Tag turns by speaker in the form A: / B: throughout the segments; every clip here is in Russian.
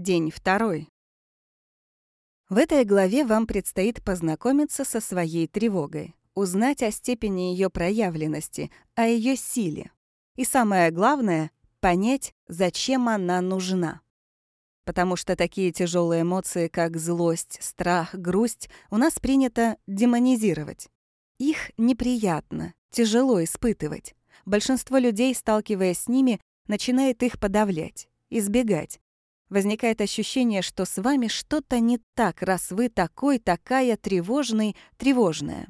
A: День второй. В этой главе вам предстоит познакомиться со своей тревогой, узнать о степени ее проявленности, о ее силе. И самое главное — понять, зачем она нужна. Потому что такие тяжелые эмоции, как злость, страх, грусть, у нас принято демонизировать. Их неприятно, тяжело испытывать. Большинство людей, сталкиваясь с ними, начинает их подавлять, избегать. Возникает ощущение, что с вами что-то не так, раз вы такой, такая тревожный, тревожная.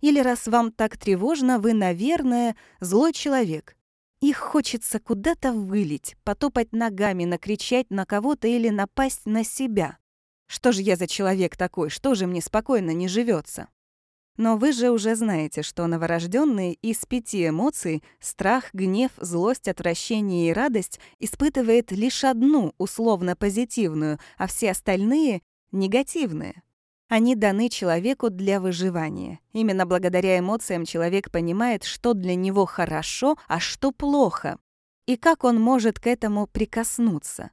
A: Или раз вам так тревожно, вы, наверное, злой человек. Их хочется куда-то вылить, потопать ногами, накричать на кого-то или напасть на себя. Что же я за человек такой? Что же мне спокойно не живется? Но вы же уже знаете, что новорожденный из пяти эмоций — страх, гнев, злость, отвращение и радость — испытывает лишь одну условно позитивную, а все остальные — негативные. Они даны человеку для выживания. Именно благодаря эмоциям человек понимает, что для него хорошо, а что плохо, и как он может к этому прикоснуться.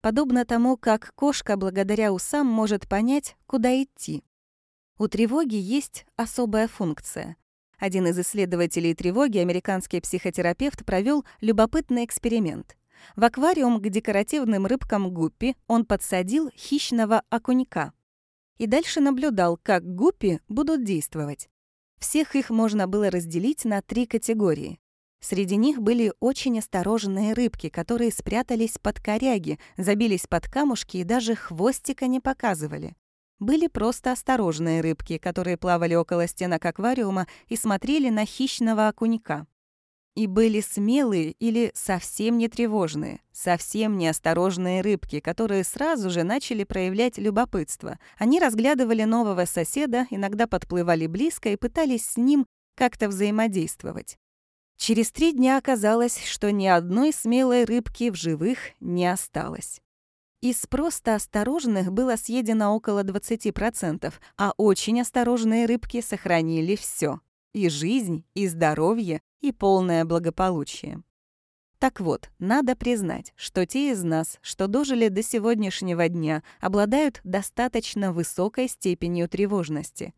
A: Подобно тому, как кошка благодаря усам может понять, куда идти. У тревоги есть особая функция. Один из исследователей тревоги, американский психотерапевт, провел любопытный эксперимент. В аквариум к декоративным рыбкам гуппи он подсадил хищного окунька. И дальше наблюдал, как гуппи будут действовать. Всех их можно было разделить на три категории. Среди них были очень осторожные рыбки, которые спрятались под коряги, забились под камушки и даже хвостика не показывали были просто осторожные рыбки, которые плавали около стенок аквариума и смотрели на хищного окунька. И были смелые или совсем не тревожные, совсем неосторожные рыбки, которые сразу же начали проявлять любопытство. Они разглядывали нового соседа, иногда подплывали близко и пытались с ним как-то взаимодействовать. Через три дня оказалось, что ни одной смелой рыбки в живых не осталось. Из просто осторожных было съедено около 20%, а очень осторожные рыбки сохранили все: И жизнь, и здоровье, и полное благополучие. Так вот, надо признать, что те из нас, что дожили до сегодняшнего дня, обладают достаточно высокой степенью тревожности.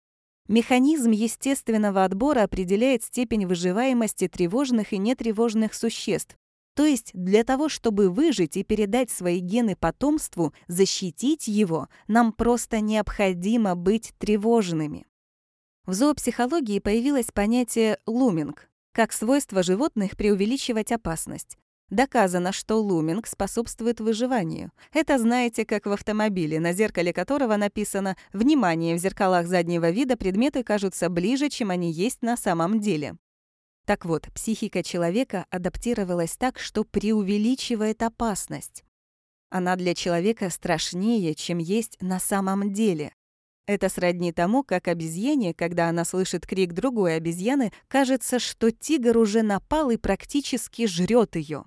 A: Механизм естественного отбора определяет степень выживаемости тревожных и нетревожных существ, то есть для того, чтобы выжить и передать свои гены потомству, защитить его, нам просто необходимо быть тревожными. В зоопсихологии появилось понятие «луминг» как свойство животных преувеличивать опасность. Доказано, что луминг способствует выживанию. Это знаете, как в автомобиле, на зеркале которого написано «Внимание, в зеркалах заднего вида предметы кажутся ближе, чем они есть на самом деле». Так вот, психика человека адаптировалась так, что преувеличивает опасность. Она для человека страшнее, чем есть на самом деле. Это сродни тому, как обезьяне, когда она слышит крик другой обезьяны, кажется, что тигр уже напал и практически жрет ее.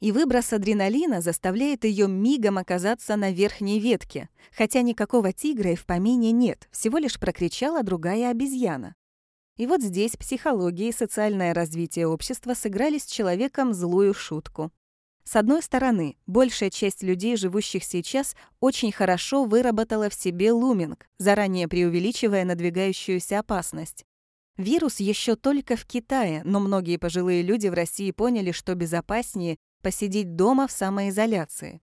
A: И выброс адреналина заставляет ее мигом оказаться на верхней ветке, хотя никакого тигра и в помине нет, всего лишь прокричала другая обезьяна. И вот здесь психология и социальное развитие общества сыграли с человеком злую шутку. С одной стороны, большая часть людей, живущих сейчас, очень хорошо выработала в себе луминг, заранее преувеличивая надвигающуюся опасность. Вирус еще только в Китае, но многие пожилые люди в России поняли, что безопаснее посидеть дома в самоизоляции.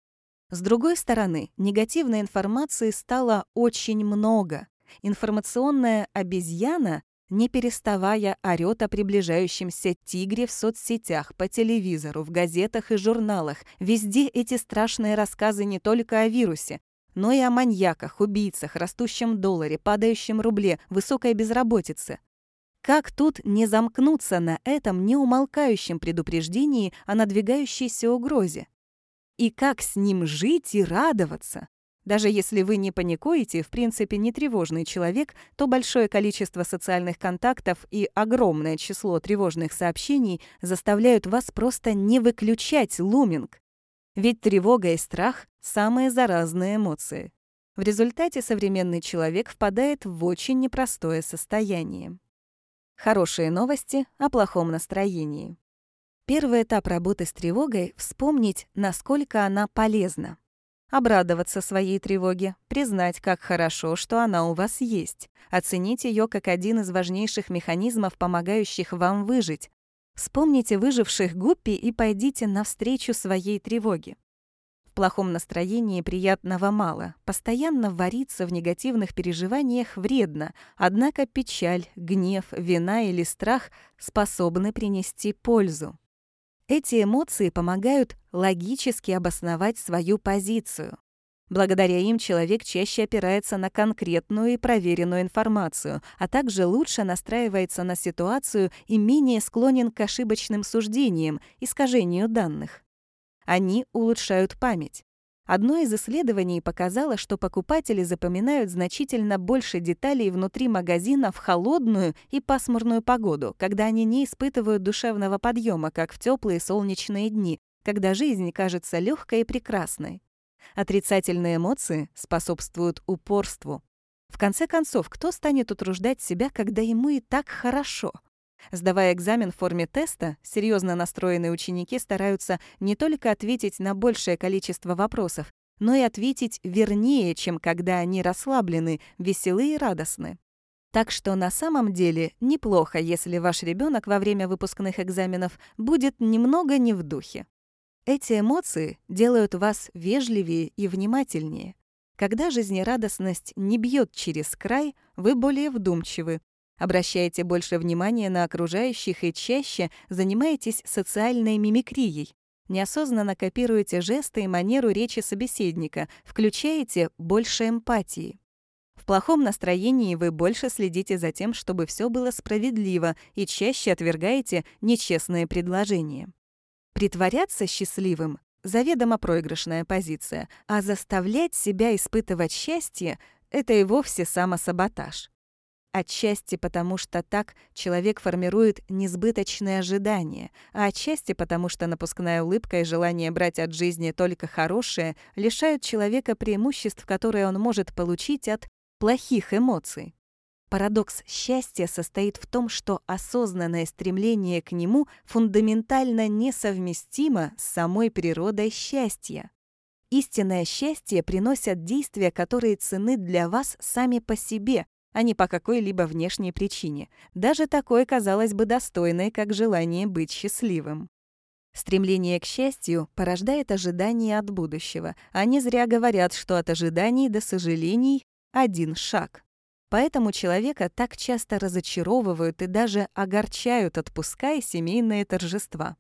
A: С другой стороны, негативной информации стало очень много. Информационная обезьяна не переставая орёт о приближающемся тигре в соцсетях, по телевизору, в газетах и журналах. Везде эти страшные рассказы не только о вирусе, но и о маньяках, убийцах, растущем долларе, падающем рубле, высокой безработице. Как тут не замкнуться на этом неумолкающем предупреждении о надвигающейся угрозе? И как с ним жить и радоваться? Даже если вы не паникуете, в принципе, не тревожный человек, то большое количество социальных контактов и огромное число тревожных сообщений заставляют вас просто не выключать луминг. Ведь тревога и страх — самые заразные эмоции. В результате современный человек впадает в очень непростое состояние. Хорошие новости о плохом настроении. Первый этап работы с тревогой — вспомнить, насколько она полезна. Обрадоваться своей тревоге, признать, как хорошо, что она у вас есть, оценить ее как один из важнейших механизмов, помогающих вам выжить. Вспомните выживших гуппи и пойдите навстречу своей тревоге. В плохом настроении приятного мало. Постоянно вариться в негативных переживаниях вредно, однако печаль, гнев, вина или страх способны принести пользу. Эти эмоции помогают логически обосновать свою позицию. Благодаря им человек чаще опирается на конкретную и проверенную информацию, а также лучше настраивается на ситуацию и менее склонен к ошибочным суждениям, искажению данных. Они улучшают память. Одно из исследований показало, что покупатели запоминают значительно больше деталей внутри магазина в холодную и пасмурную погоду, когда они не испытывают душевного подъема, как в теплые солнечные дни, когда жизнь кажется легкой и прекрасной. Отрицательные эмоции способствуют упорству. В конце концов, кто станет утруждать себя, когда ему и так хорошо? Сдавая экзамен в форме теста, серьезно настроенные ученики стараются не только ответить на большее количество вопросов, но и ответить вернее, чем когда они расслаблены, веселы и радостны. Так что на самом деле неплохо, если ваш ребенок во время выпускных экзаменов будет немного не в духе. Эти эмоции делают вас вежливее и внимательнее. Когда жизнерадостность не бьет через край, вы более вдумчивы, Обращаете больше внимания на окружающих и чаще занимаетесь социальной мимикрией. Неосознанно копируете жесты и манеру речи собеседника, включаете больше эмпатии. В плохом настроении вы больше следите за тем, чтобы все было справедливо и чаще отвергаете нечестные предложения. Притворяться счастливым — заведомо проигрышная позиция, а заставлять себя испытывать счастье — это и вовсе самосаботаж. Отчасти потому, что так человек формирует несбыточные ожидания, а отчасти потому, что напускная улыбка и желание брать от жизни только хорошее лишают человека преимуществ, которые он может получить от плохих эмоций. Парадокс счастья состоит в том, что осознанное стремление к нему фундаментально несовместимо с самой природой счастья. Истинное счастье приносят действия, которые цены для вас сами по себе, а не по какой-либо внешней причине, даже такой, казалось бы, достойной, как желание быть счастливым. Стремление к счастью порождает ожидания от будущего, а не зря говорят, что от ожиданий до сожалений один шаг. Поэтому человека так часто разочаровывают и даже огорчают отпуска и семейные торжества.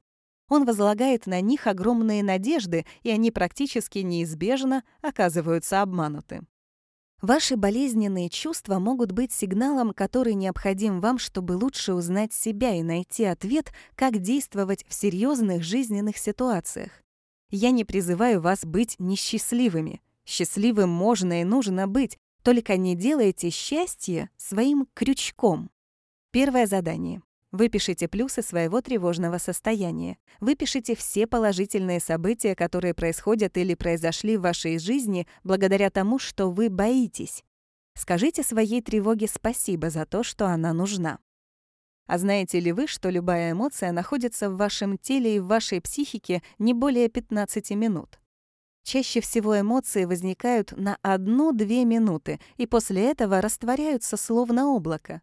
A: Он возлагает на них огромные надежды, и они практически неизбежно оказываются обмануты. Ваши болезненные чувства могут быть сигналом, который необходим вам, чтобы лучше узнать себя и найти ответ, как действовать в серьезных жизненных ситуациях. Я не призываю вас быть несчастливыми. Счастливым можно и нужно быть, только не делайте счастье своим крючком. Первое задание. Выпишите плюсы своего тревожного состояния. Выпишите все положительные события, которые происходят или произошли в вашей жизни благодаря тому, что вы боитесь. Скажите своей тревоге спасибо за то, что она нужна. А знаете ли вы, что любая эмоция находится в вашем теле и в вашей психике не более 15 минут? Чаще всего эмоции возникают на 1-2 минуты и после этого растворяются словно облако.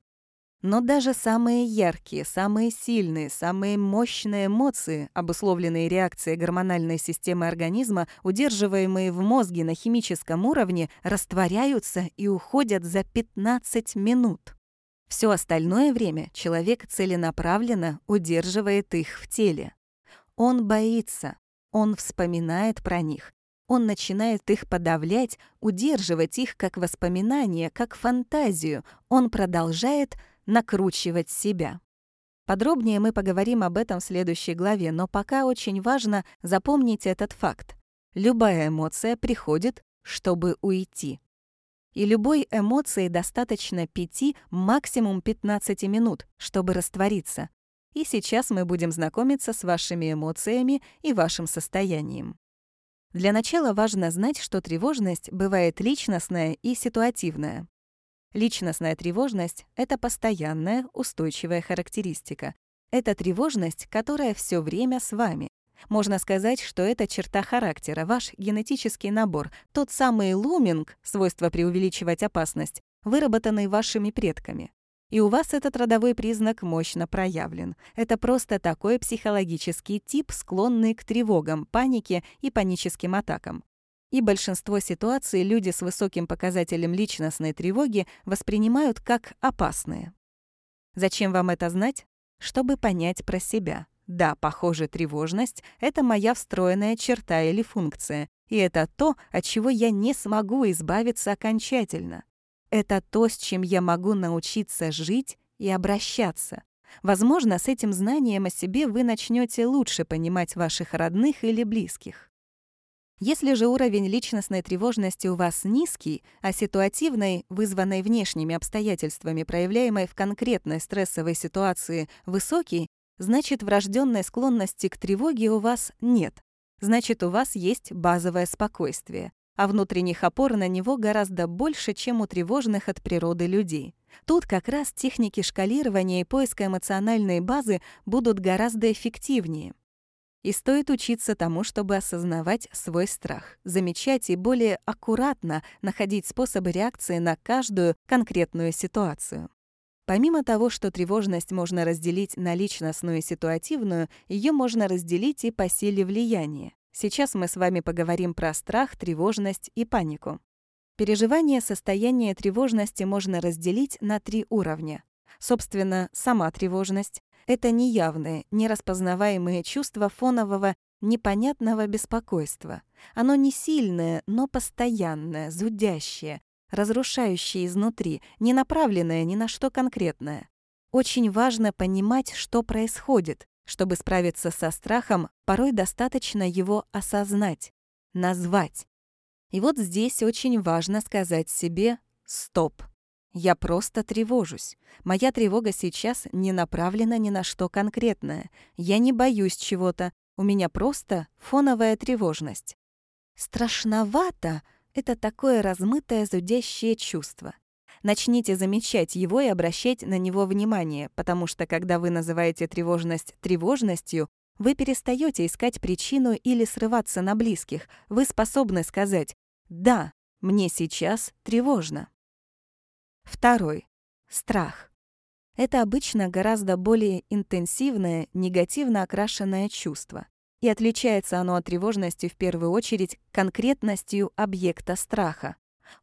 A: Но даже самые яркие, самые сильные, самые мощные эмоции, обусловленные реакцией гормональной системы организма, удерживаемые в мозге на химическом уровне, растворяются и уходят за 15 минут. Все остальное время человек целенаправленно удерживает их в теле. Он боится, он вспоминает про них, он начинает их подавлять, удерживать их как воспоминания, как фантазию. Он продолжает накручивать себя. Подробнее мы поговорим об этом в следующей главе, но пока очень важно запомнить этот факт. Любая эмоция приходит, чтобы уйти. И любой эмоции достаточно 5, максимум 15 минут, чтобы раствориться. И сейчас мы будем знакомиться с вашими эмоциями и вашим состоянием. Для начала важно знать, что тревожность бывает личностная и ситуативная. Личностная тревожность — это постоянная, устойчивая характеристика. Это тревожность, которая все время с вами. Можно сказать, что это черта характера, ваш генетический набор, тот самый луминг, свойство преувеличивать опасность, выработанный вашими предками. И у вас этот родовой признак мощно проявлен. Это просто такой психологический тип, склонный к тревогам, панике и паническим атакам. И большинство ситуаций люди с высоким показателем личностной тревоги воспринимают как опасные. Зачем вам это знать? Чтобы понять про себя. Да, похоже, тревожность — это моя встроенная черта или функция, и это то, от чего я не смогу избавиться окончательно. Это то, с чем я могу научиться жить и обращаться. Возможно, с этим знанием о себе вы начнете лучше понимать ваших родных или близких. Если же уровень личностной тревожности у вас низкий, а ситуативной, вызванной внешними обстоятельствами, проявляемой в конкретной стрессовой ситуации, высокий, значит врожденной склонности к тревоге у вас нет. Значит, у вас есть базовое спокойствие а внутренних опор на него гораздо больше, чем у тревожных от природы людей. Тут как раз техники шкалирования и поиска эмоциональной базы будут гораздо эффективнее. И стоит учиться тому, чтобы осознавать свой страх, замечать и более аккуратно находить способы реакции на каждую конкретную ситуацию. Помимо того, что тревожность можно разделить на личностную и ситуативную, ее можно разделить и по силе влияния. Сейчас мы с вами поговорим про страх, тревожность и панику. Переживание состояния тревожности можно разделить на три уровня. Собственно, сама тревожность — это неявные, нераспознаваемые чувства фонового, непонятного беспокойства. Оно не сильное, но постоянное, зудящее, разрушающее изнутри, не направленное ни на что конкретное. Очень важно понимать, что происходит, чтобы справиться со страхом, порой достаточно его осознать, назвать. И вот здесь очень важно сказать себе «стоп». Я просто тревожусь. Моя тревога сейчас не направлена ни на что конкретное. Я не боюсь чего-то. У меня просто фоновая тревожность. Страшновато — это такое размытое зудящее чувство. Начните замечать его и обращать на него внимание, потому что когда вы называете тревожность тревожностью, вы перестаете искать причину или срываться на близких. Вы способны сказать «Да, мне сейчас тревожно». Второй. Страх. Это обычно гораздо более интенсивное, негативно окрашенное чувство. И отличается оно от тревожности в первую очередь конкретностью объекта страха.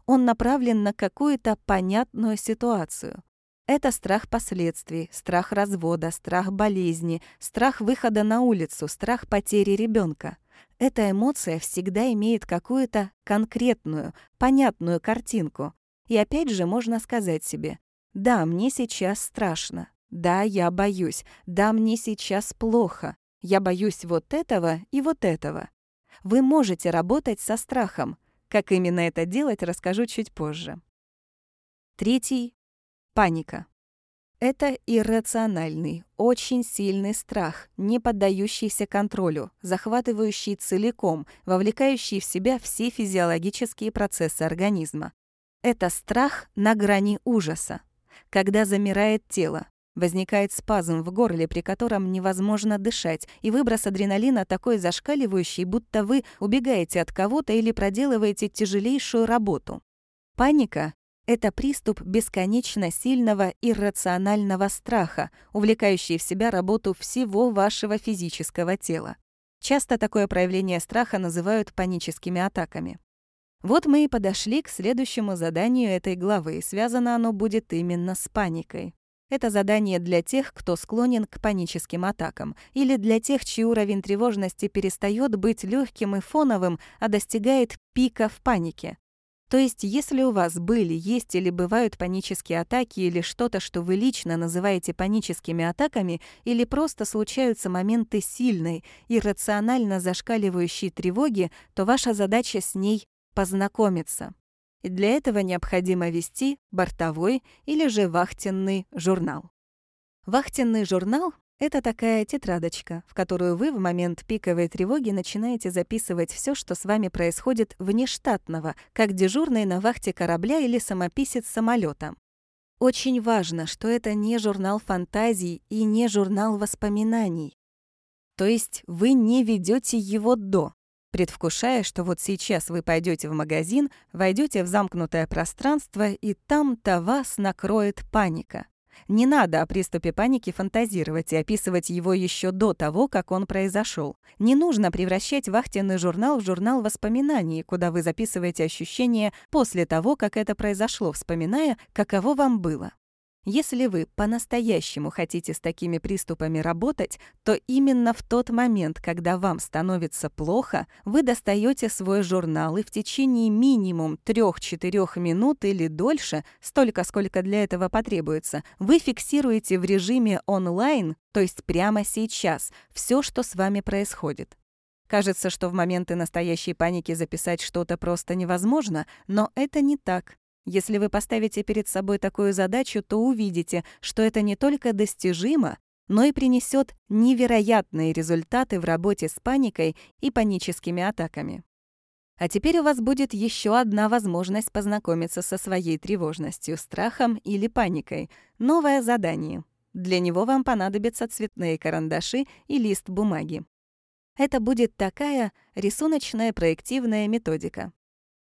A: Он направлен на какую-то понятную ситуацию. Это страх последствий, страх развода, страх болезни, страх выхода на улицу, страх потери ребенка. Эта эмоция всегда имеет какую-то конкретную, понятную картинку. И опять же можно сказать себе, да, мне сейчас страшно, да, я боюсь, да, мне сейчас плохо, я боюсь вот этого и вот этого. Вы можете работать со страхом, как именно это делать, расскажу чуть позже. Третий — паника. Это иррациональный, очень сильный страх, не поддающийся контролю, захватывающий целиком, вовлекающий в себя все физиологические процессы организма. Это страх на грани ужаса, когда замирает тело, Возникает спазм в горле, при котором невозможно дышать, и выброс адреналина такой зашкаливающий, будто вы убегаете от кого-то или проделываете тяжелейшую работу. Паника — это приступ бесконечно сильного иррационального страха, увлекающий в себя работу всего вашего физического тела. Часто такое проявление страха называют паническими атаками. Вот мы и подошли к следующему заданию этой главы, связано оно будет именно с паникой. Это задание для тех, кто склонен к паническим атакам, или для тех, чей уровень тревожности перестает быть легким и фоновым, а достигает пика в панике. То есть, если у вас были, есть или бывают панические атаки или что-то, что вы лично называете паническими атаками, или просто случаются моменты сильной, иррационально зашкаливающей тревоги, то ваша задача с ней — познакомиться и для этого необходимо вести бортовой или же вахтенный журнал. Вахтенный журнал — это такая тетрадочка, в которую вы в момент пиковой тревоги начинаете записывать все, что с вами происходит внештатного, как дежурный на вахте корабля или самописец самолета. Очень важно, что это не журнал фантазий и не журнал воспоминаний. То есть вы не ведете его до, предвкушая, что вот сейчас вы пойдете в магазин, войдете в замкнутое пространство, и там-то вас накроет паника. Не надо о приступе паники фантазировать и описывать его еще до того, как он произошел. Не нужно превращать вахтенный журнал в журнал воспоминаний, куда вы записываете ощущения после того, как это произошло, вспоминая, каково вам было. Если вы по-настоящему хотите с такими приступами работать, то именно в тот момент, когда вам становится плохо, вы достаете свой журнал и в течение минимум 3-4 минут или дольше, столько, сколько для этого потребуется, вы фиксируете в режиме онлайн, то есть прямо сейчас, все, что с вами происходит. Кажется, что в моменты настоящей паники записать что-то просто невозможно, но это не так. Если вы поставите перед собой такую задачу, то увидите, что это не только достижимо, но и принесет невероятные результаты в работе с паникой и паническими атаками. А теперь у вас будет еще одна возможность познакомиться со своей тревожностью, страхом или паникой. Новое задание. Для него вам понадобятся цветные карандаши и лист бумаги. Это будет такая рисуночная проективная методика.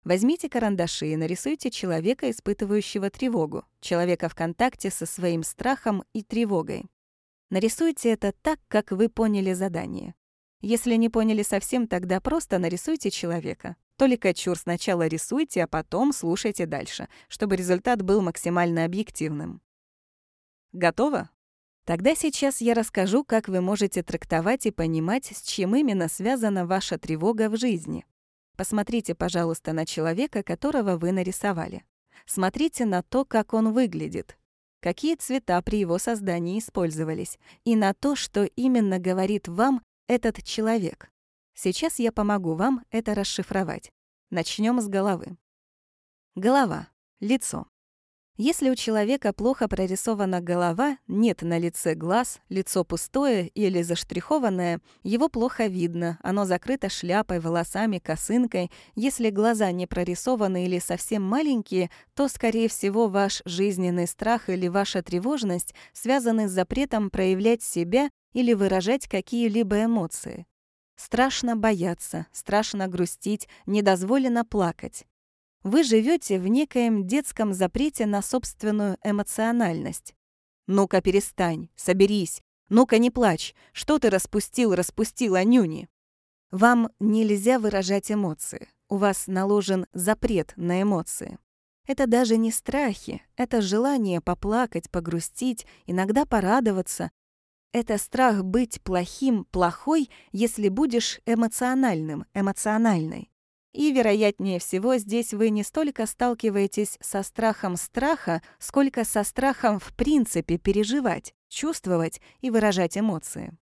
A: Возьмите карандаши и нарисуйте человека, испытывающего тревогу, человека в контакте со своим страхом и тревогой. Нарисуйте это так, как вы поняли задание. Если не поняли совсем, тогда просто нарисуйте человека. Только чур сначала рисуйте, а потом слушайте дальше, чтобы результат был максимально объективным. Готово? Тогда сейчас я расскажу, как вы можете трактовать и понимать, с чем именно связана ваша тревога в жизни. Посмотрите, пожалуйста, на человека, которого вы нарисовали. Смотрите на то, как он выглядит, какие цвета при его создании использовались, и на то, что именно говорит вам этот человек. Сейчас я помогу вам это расшифровать. Начнем с головы. Голова. Лицо. Если у человека плохо прорисована голова, нет на лице глаз, лицо пустое или заштрихованное, его плохо видно, оно закрыто шляпой, волосами, косынкой. Если глаза не прорисованы или совсем маленькие, то, скорее всего, ваш жизненный страх или ваша тревожность связаны с запретом проявлять себя или выражать какие-либо эмоции. Страшно бояться, страшно грустить, недозволено плакать. Вы живете в некоем детском запрете на собственную эмоциональность. «Ну-ка, перестань, соберись, ну-ка, не плачь, что ты распустил, распустила нюни?» Вам нельзя выражать эмоции, у вас наложен запрет на эмоции. Это даже не страхи, это желание поплакать, погрустить, иногда порадоваться. Это страх быть плохим, плохой, если будешь эмоциональным, эмоциональной. И, вероятнее всего, здесь вы не столько сталкиваетесь со страхом страха, сколько со страхом в принципе переживать, чувствовать и выражать эмоции.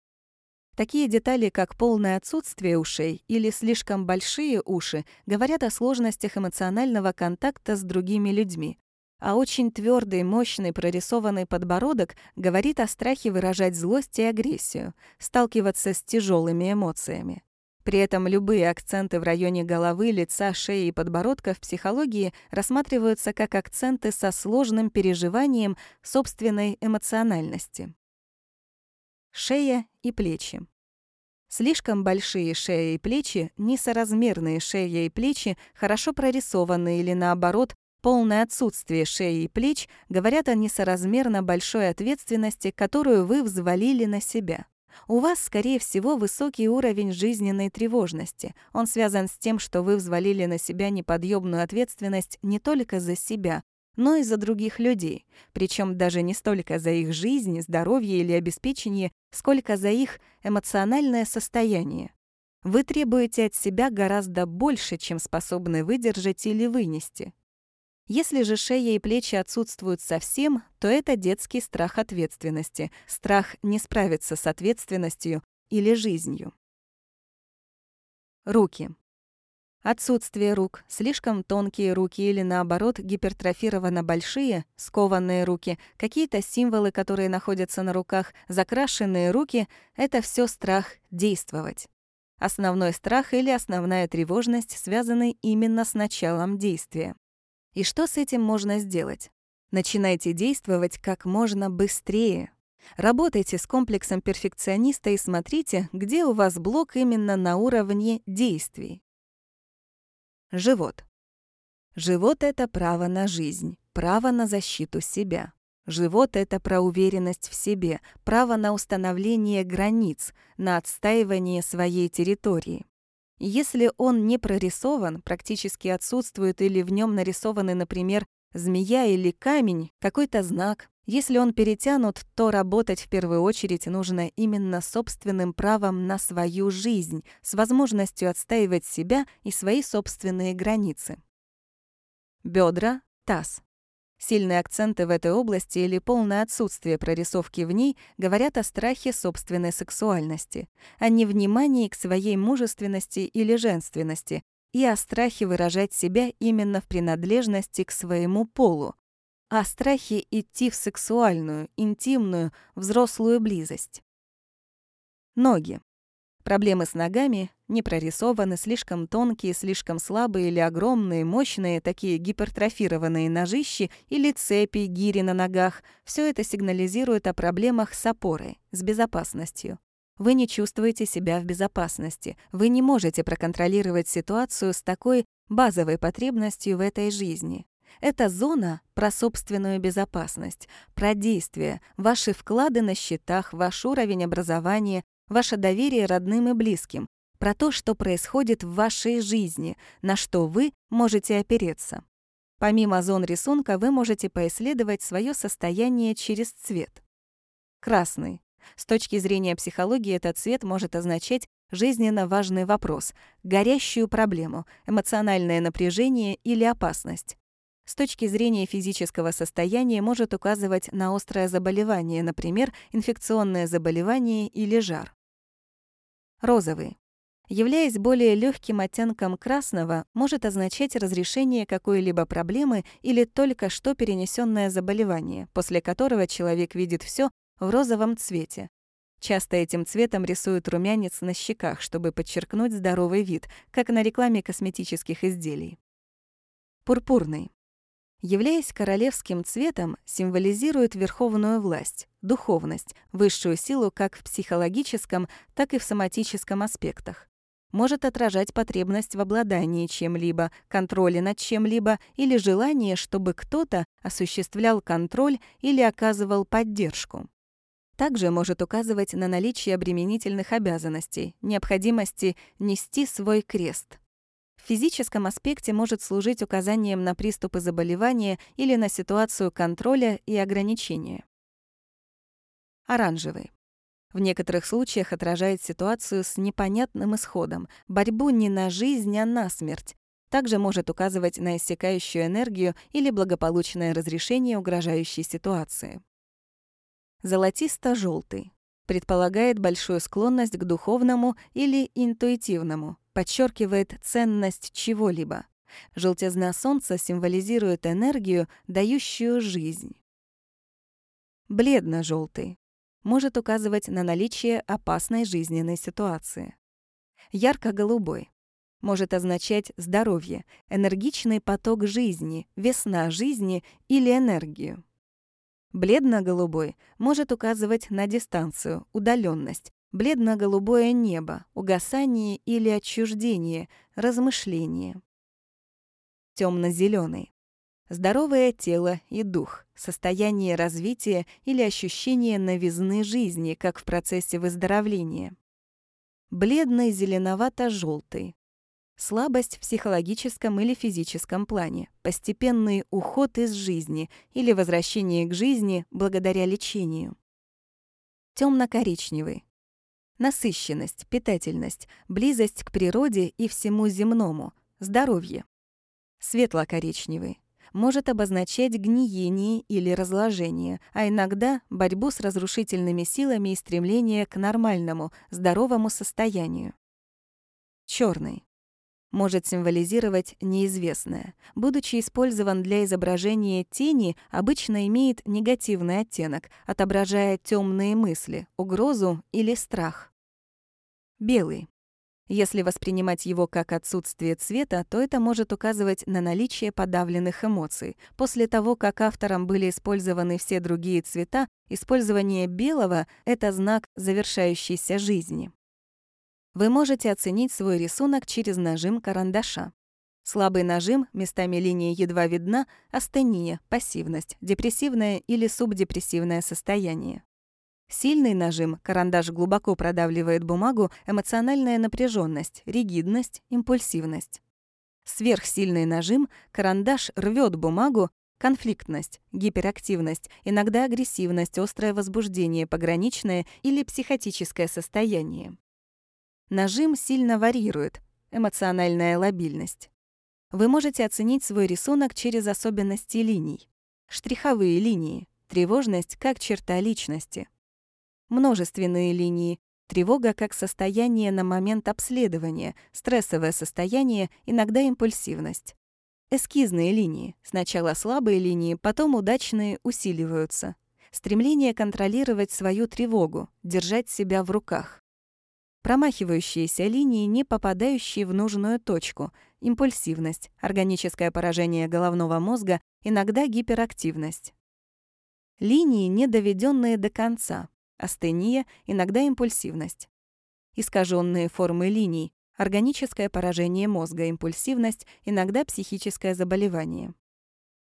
A: Такие детали, как полное отсутствие ушей или слишком большие уши, говорят о сложностях эмоционального контакта с другими людьми. А очень твердый, мощный, прорисованный подбородок говорит о страхе выражать злость и агрессию, сталкиваться с тяжелыми эмоциями. При этом любые акценты в районе головы, лица, шеи и подбородка в психологии рассматриваются как акценты со сложным переживанием собственной эмоциональности. Шея и плечи. Слишком большие шея и плечи, несоразмерные шея и плечи, хорошо прорисованные или наоборот, полное отсутствие шеи и плеч говорят о несоразмерно большой ответственности, которую вы взвалили на себя. У вас, скорее всего, высокий уровень жизненной тревожности. Он связан с тем, что вы взвалили на себя неподъемную ответственность не только за себя, но и за других людей, причем даже не столько за их жизнь, здоровье или обеспечение, сколько за их эмоциональное состояние. Вы требуете от себя гораздо больше, чем способны выдержать или вынести. Если же шея и плечи отсутствуют совсем, то это детский страх ответственности, страх не справиться с ответственностью или жизнью. Руки. Отсутствие рук, слишком тонкие руки или, наоборот, гипертрофированно большие, скованные руки, какие-то символы, которые находятся на руках, закрашенные руки — это все страх действовать. Основной страх или основная тревожность связаны именно с началом действия. И что с этим можно сделать? Начинайте действовать как можно быстрее. Работайте с комплексом перфекциониста и смотрите, где у вас блок именно на уровне действий. Живот. Живот — это право на жизнь, право на защиту себя. Живот — это про уверенность в себе, право на установление границ, на отстаивание своей территории. Если он не прорисован, практически отсутствует или в нем нарисованы, например, змея или камень, какой-то знак, если он перетянут, то работать в первую очередь нужно именно собственным правом на свою жизнь, с возможностью отстаивать себя и свои собственные границы. Бедра, таз. Сильные акценты в этой области или полное отсутствие прорисовки в ней говорят о страхе собственной сексуальности, о невнимании к своей мужественности или женственности и о страхе выражать себя именно в принадлежности к своему полу, о страхе идти в сексуальную, интимную, взрослую близость. Ноги. Проблемы с ногами не прорисованы, слишком тонкие, слишком слабые или огромные, мощные, такие гипертрофированные ножищи или цепи, гири на ногах. Все это сигнализирует о проблемах с опорой, с безопасностью. Вы не чувствуете себя в безопасности. Вы не можете проконтролировать ситуацию с такой базовой потребностью в этой жизни. Это зона про собственную безопасность, про действия, ваши вклады на счетах, ваш уровень образования, ваше доверие родным и близким, про то, что происходит в вашей жизни, на что вы можете опереться. Помимо зон рисунка вы можете поисследовать свое состояние через цвет. Красный. С точки зрения психологии этот цвет может означать жизненно важный вопрос, горящую проблему, эмоциональное напряжение или опасность с точки зрения физического состояния может указывать на острое заболевание, например, инфекционное заболевание или жар. Розовый. Являясь более легким оттенком красного, может означать разрешение какой-либо проблемы или только что перенесенное заболевание, после которого человек видит все в розовом цвете. Часто этим цветом рисуют румянец на щеках, чтобы подчеркнуть здоровый вид, как на рекламе косметических изделий. Пурпурный являясь королевским цветом, символизирует верховную власть, духовность, высшую силу как в психологическом, так и в соматическом аспектах. Может отражать потребность в обладании чем-либо, контроле над чем-либо или желание, чтобы кто-то осуществлял контроль или оказывал поддержку. Также может указывать на наличие обременительных обязанностей, необходимости нести свой крест физическом аспекте может служить указанием на приступы заболевания или на ситуацию контроля и ограничения. Оранжевый. В некоторых случаях отражает ситуацию с непонятным исходом, борьбу не на жизнь, а на смерть. Также может указывать на иссякающую энергию или благополучное разрешение угрожающей ситуации. золотисто желтый предполагает большую склонность к духовному или интуитивному, подчеркивает ценность чего-либо. Желтизна солнца символизирует энергию, дающую жизнь. Бледно-желтый может указывать на наличие опасной жизненной ситуации. Ярко-голубой может означать здоровье, энергичный поток жизни, весна жизни или энергию. Бледно-голубой может указывать на дистанцию, удаленность, бледно-голубое небо, угасание или отчуждение, размышление. Темно-зеленый. Здоровое тело и дух, состояние развития или ощущение новизны жизни, как в процессе выздоровления. Бледный зеленовато-желтый. Слабость в психологическом или физическом плане, постепенный уход из жизни или возвращение к жизни благодаря лечению. Темно-коричневый. Насыщенность, питательность, близость к природе и всему земному, здоровье. Светло-коричневый. Может обозначать гниение или разложение, а иногда борьбу с разрушительными силами и стремление к нормальному, здоровому состоянию. Черный может символизировать неизвестное. Будучи использован для изображения тени, обычно имеет негативный оттенок, отображая темные мысли, угрозу или страх. Белый Если воспринимать его как отсутствие цвета, то это может указывать на наличие подавленных эмоций. После того, как автором были использованы все другие цвета, использование белого — это знак завершающейся жизни. Вы можете оценить свой рисунок через нажим карандаша. Слабый нажим, местами линия едва видна, астения, пассивность, депрессивное или субдепрессивное состояние. Сильный нажим, карандаш глубоко продавливает бумагу, эмоциональная напряженность, ригидность, импульсивность. Сверхсильный нажим, карандаш рвет бумагу, конфликтность, гиперактивность, иногда агрессивность, острое возбуждение, пограничное или психотическое состояние. Нажим сильно варьирует, эмоциональная лобильность. Вы можете оценить свой рисунок через особенности линий. Штриховые линии, тревожность как черта личности, множественные линии, тревога как состояние на момент обследования, стрессовое состояние, иногда импульсивность. Эскизные линии. Сначала слабые линии, потом удачные усиливаются. Стремление контролировать свою тревогу, держать себя в руках. Промахивающиеся линии, не попадающие в нужную точку. Импульсивность, органическое поражение головного мозга, иногда гиперактивность. Линии, не доведенные до конца астения, иногда импульсивность. Искаженные формы линий, органическое поражение мозга, импульсивность, иногда психическое заболевание.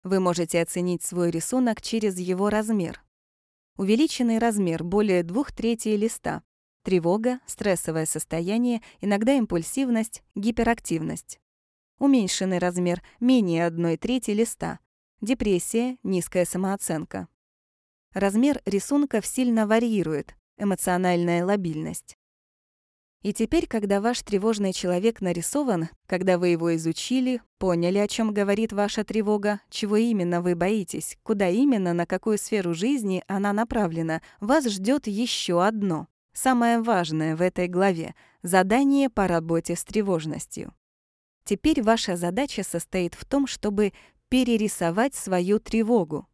A: Вы можете оценить свой рисунок через его размер. Увеличенный размер более двух третей листа. Тревога, стрессовое состояние, иногда импульсивность, гиперактивность. Уменьшенный размер менее одной трети листа. Депрессия, низкая самооценка. Размер рисунков сильно варьирует, эмоциональная лобильность. И теперь, когда ваш тревожный человек нарисован, когда вы его изучили, поняли, о чем говорит ваша тревога, чего именно вы боитесь, куда именно, на какую сферу жизни она направлена, вас ждет еще одно, самое важное в этой главе — задание по работе с тревожностью. Теперь ваша задача состоит в том, чтобы перерисовать свою тревогу.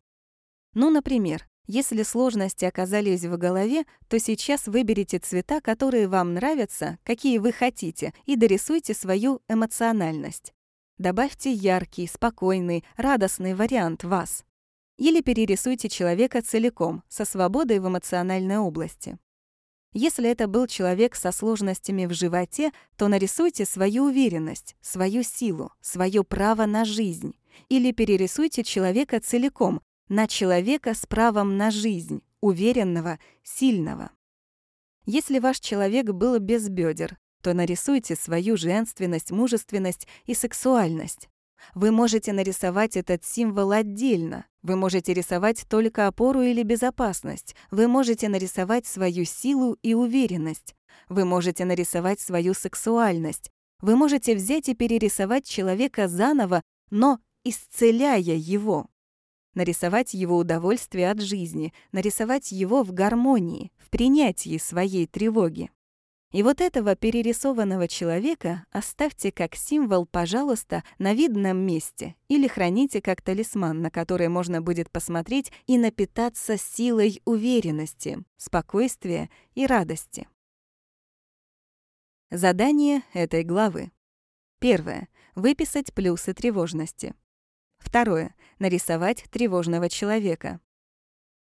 A: Ну, например, если сложности оказались в голове, то сейчас выберите цвета, которые вам нравятся, какие вы хотите, и дорисуйте свою эмоциональность. Добавьте яркий, спокойный, радостный вариант вас. Или перерисуйте человека целиком, со свободой в эмоциональной области. Если это был человек со сложностями в животе, то нарисуйте свою уверенность, свою силу, свое право на жизнь. Или перерисуйте человека целиком, на человека с правом на жизнь, уверенного, сильного. Если ваш человек был без бедер, то нарисуйте свою женственность, мужественность и сексуальность. Вы можете нарисовать этот символ отдельно. Вы можете рисовать только опору или безопасность. Вы можете нарисовать свою силу и уверенность. Вы можете нарисовать свою сексуальность. Вы можете взять и перерисовать человека заново, но исцеляя его нарисовать его удовольствие от жизни, нарисовать его в гармонии, в принятии своей тревоги. И вот этого перерисованного человека оставьте как символ, пожалуйста, на видном месте или храните как талисман, на который можно будет посмотреть и напитаться силой уверенности, спокойствия и радости. Задание этой главы. Первое. Выписать плюсы тревожности. Второе — нарисовать тревожного человека.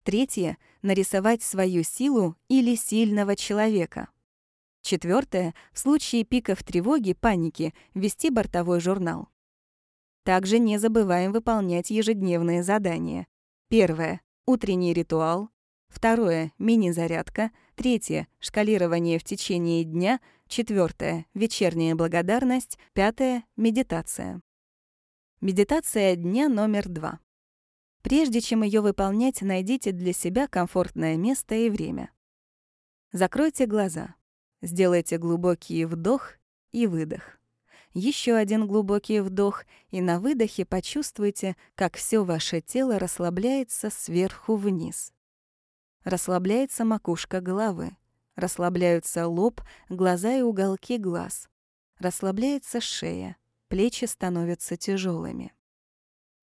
A: Третье — нарисовать свою силу или сильного человека. Четвертое — в случае пиков тревоги, паники, вести бортовой журнал. Также не забываем выполнять ежедневные задания. Первое — утренний ритуал. Второе — мини-зарядка. Третье — шкалирование в течение дня. Четвертое — вечерняя благодарность. Пятое — медитация. Медитация дня номер два. Прежде чем ее выполнять, найдите для себя комфортное место и время. Закройте глаза. Сделайте глубокий вдох и выдох. Еще один глубокий вдох, и на выдохе почувствуйте, как все ваше тело расслабляется сверху вниз. Расслабляется макушка головы. Расслабляются лоб, глаза и уголки глаз. Расслабляется шея плечи становятся тяжелыми.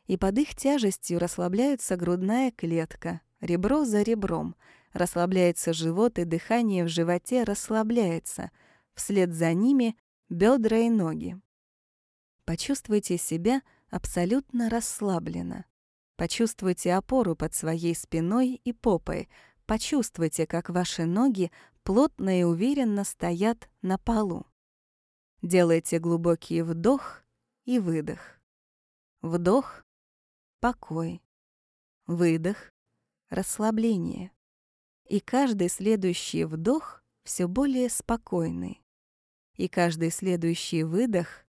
A: И под их тяжестью расслабляется грудная клетка, ребро за ребром, расслабляется живот и дыхание в животе расслабляется. вслед за ними бедра и ноги. Почувствуйте себя абсолютно расслабленно. Почувствуйте опору под своей спиной и попой. Почувствуйте, как ваши ноги плотно и уверенно стоят на полу. Делайте глубокий вдох и выдох. Вдох — покой. Выдох — расслабление. И каждый следующий вдох все более спокойный. И каждый следующий выдох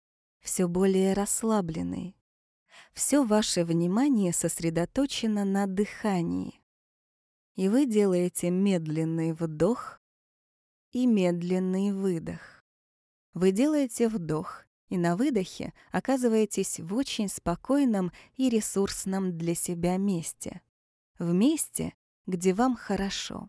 A: все более расслабленный. Все ваше внимание сосредоточено на дыхании. И вы делаете медленный вдох и медленный выдох. Вы делаете вдох, и на выдохе оказываетесь в очень спокойном и ресурсном для себя месте. В месте, где вам хорошо.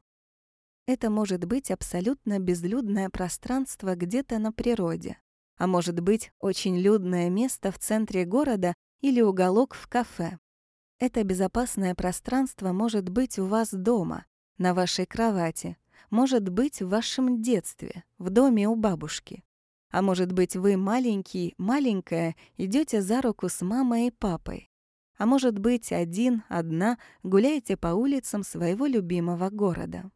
A: Это может быть абсолютно безлюдное пространство где-то на природе, а может быть очень людное место в центре города или уголок в кафе. Это безопасное пространство может быть у вас дома, на вашей кровати, может быть в вашем детстве, в доме у бабушки. А может быть, вы маленький, маленькая, идете за руку с мамой и папой. А может быть, один, одна гуляете по улицам своего любимого города.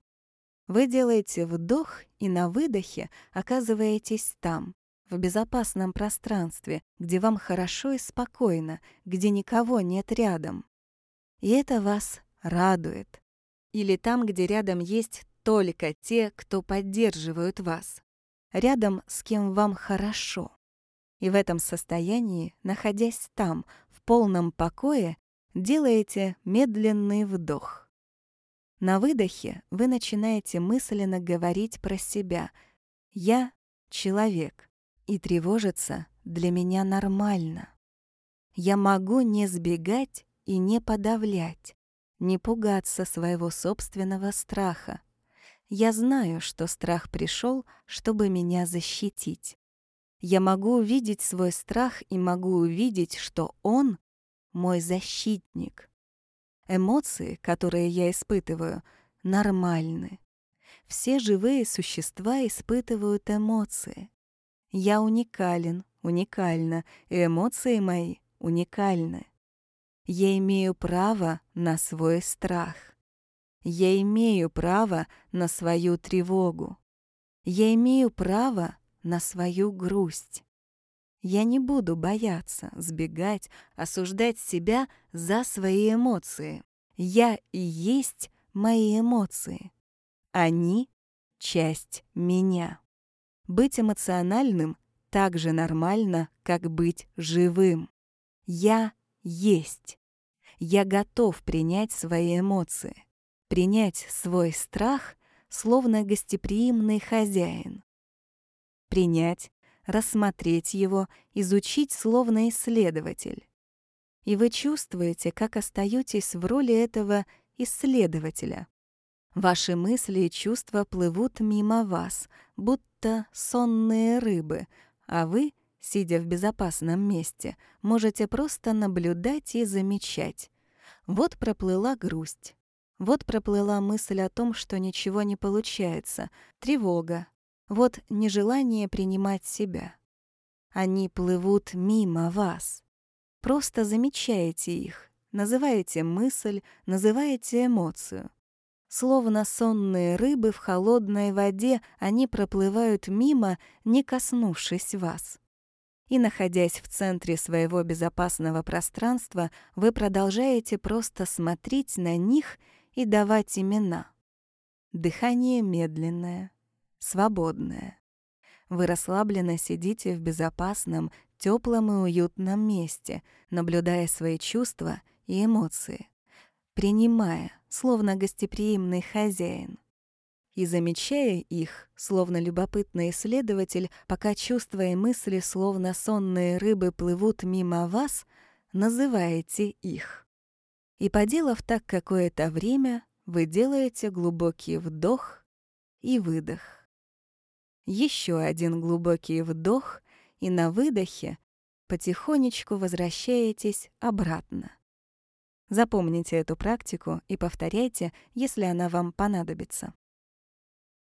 A: Вы делаете вдох и на выдохе оказываетесь там, в безопасном пространстве, где вам хорошо и спокойно, где никого нет рядом. И это вас радует. Или там, где рядом есть только те, кто поддерживают вас рядом с кем вам хорошо. И в этом состоянии, находясь там, в полном покое, делаете медленный вдох. На выдохе вы начинаете мысленно говорить про себя «Я — человек, и тревожиться для меня нормально. Я могу не сбегать и не подавлять, не пугаться своего собственного страха, я знаю, что страх пришел, чтобы меня защитить. Я могу увидеть свой страх и могу увидеть, что он — мой защитник. Эмоции, которые я испытываю, нормальны. Все живые существа испытывают эмоции. Я уникален, уникальна, и эмоции мои уникальны. Я имею право на свой страх. Я имею право на свою тревогу. Я имею право на свою грусть. Я не буду бояться, сбегать, осуждать себя за свои эмоции. Я и есть мои эмоции. Они — часть меня. Быть эмоциональным так же нормально, как быть живым. Я есть. Я готов принять свои эмоции принять свой страх словно гостеприимный хозяин. Принять, рассмотреть его, изучить словно исследователь. И вы чувствуете, как остаетесь в роли этого исследователя. Ваши мысли и чувства плывут мимо вас, будто сонные рыбы, а вы, сидя в безопасном месте, можете просто наблюдать и замечать. Вот проплыла грусть, вот проплыла мысль о том, что ничего не получается, тревога. Вот нежелание принимать себя. Они плывут мимо вас. Просто замечаете их, называете мысль, называете эмоцию. Словно сонные рыбы в холодной воде, они проплывают мимо, не коснувшись вас. И, находясь в центре своего безопасного пространства, вы продолжаете просто смотреть на них и давать имена. Дыхание медленное, свободное. Вы расслабленно сидите в безопасном, теплом и уютном месте, наблюдая свои чувства и эмоции, принимая, словно гостеприимный хозяин. И замечая их, словно любопытный исследователь, пока чувства и мысли, словно сонные рыбы, плывут мимо вас, называете их. И поделав так какое-то время, вы делаете глубокий вдох и выдох. Еще один глубокий вдох, и на выдохе потихонечку возвращаетесь обратно. Запомните эту практику и повторяйте, если она вам понадобится.